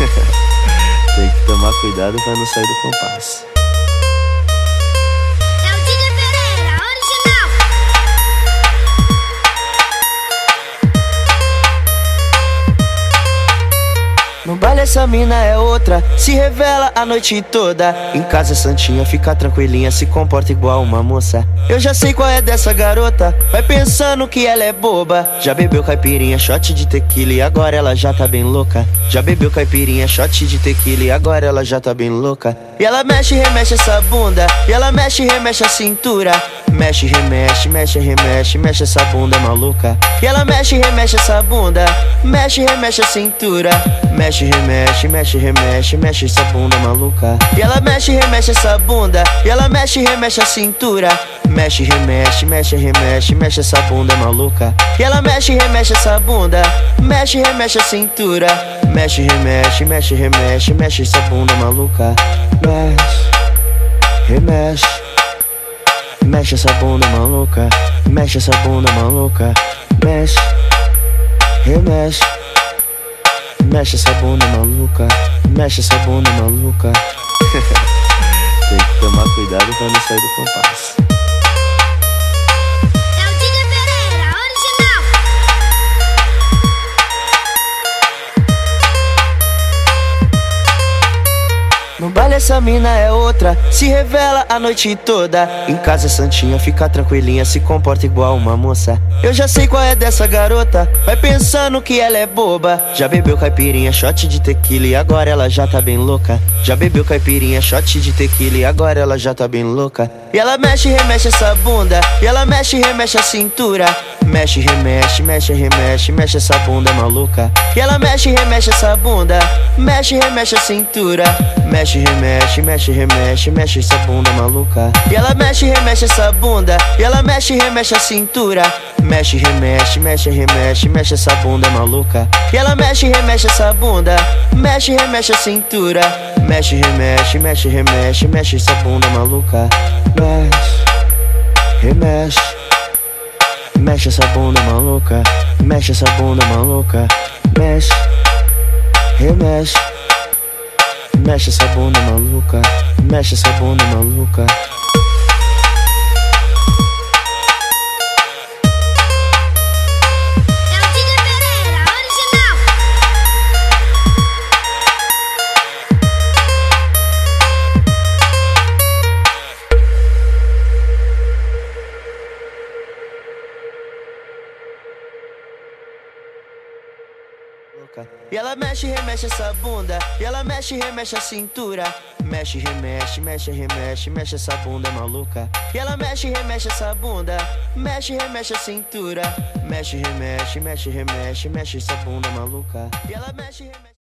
Tem que tomar cuidado pra não sair do compasso. Essa mina é outra, se revela a noite toda. Em casa santinha, fica tranquilinha, se comporta igual uma moça. Eu já sei qual é dessa garota, vai pensando que ela é boba. Já bebeu caipirinha, shot de tequila e agora ela já tá bem louca. Já bebeu caipirinha, shot de tequila e agora ela já tá bem louca. E ela mexe, remexe essa bunda, e ela mexe, remexe a cintura. Mexe, remexe, mexe, remexe, mexe essa bunda maluca. E ela mexe, remexe essa bunda, mexe, remexe a cintura. Mexe, remexe, mexe, remexe, mexe essa bunda maluca. E ela mexe, remexe essa bunda, e ela mexe, remexe a cintura. Mexe, remexe, mexe, remexe, mexe essa bunda maluca. E ela mexe, remexe essa bunda, mexe, remexe a cintura. Mexe, remexe, mexe, remexe, mexe essa bunda maluca. Mexe, remexe. Mexe essa bunda maluca, mexe essa bunda maluca, mexe, remexe. Mexe essa bunda maluca, mexe essa bunda maluca. Tem que tomar cuidado pra não sair do compasso. Baile essa mina é outra, se revela a noite toda. Em casa santinha, fica tranquilinha, se comporta igual uma moça. Eu já sei qual é dessa garota, vai pensando que ela é boba. Já bebeu caipirinha, shot de tequila e agora ela já tá bem louca. Já bebeu caipirinha, shot de tequila e agora ela já tá bem louca. E ela mexe, remexe essa bunda, e ela mexe, remexe a cintura. Mexe, remexe, mexe, remexe, mexe essa bunda maluca. E ela mexe, remexe essa bunda, mexe, remexe a cintura. Mexe, remexe, mexe, remexe, mexe essa bunda maluca. E ela mexe, remexe essa bunda, e ela mexe, remexe a cintura. Mexe, remexe, mexe, remexe, mexe essa bunda maluca. E ela mexe, remexe essa bunda, mexe, remexe a cintura. Mexe, remexe, mexe, remexe, mexe essa bunda maluca. Mexe, remexe. Mexe essa bunda maluca, mexe essa bunda maluca, mexe, remexe. Mexe essa bunda maluca, mexe essa bunda maluca. E ela mexe, remexe essa bunda, e ela mexe, remexe a cintura. Mexe, remexe, mexe, remexe, mexe essa bunda maluca. E ela mexe, remexe essa bunda, mexe, remexe a cintura. Mexe, remexe, mexe, remexe, mexe essa bunda maluca. E ela mexe, remexe.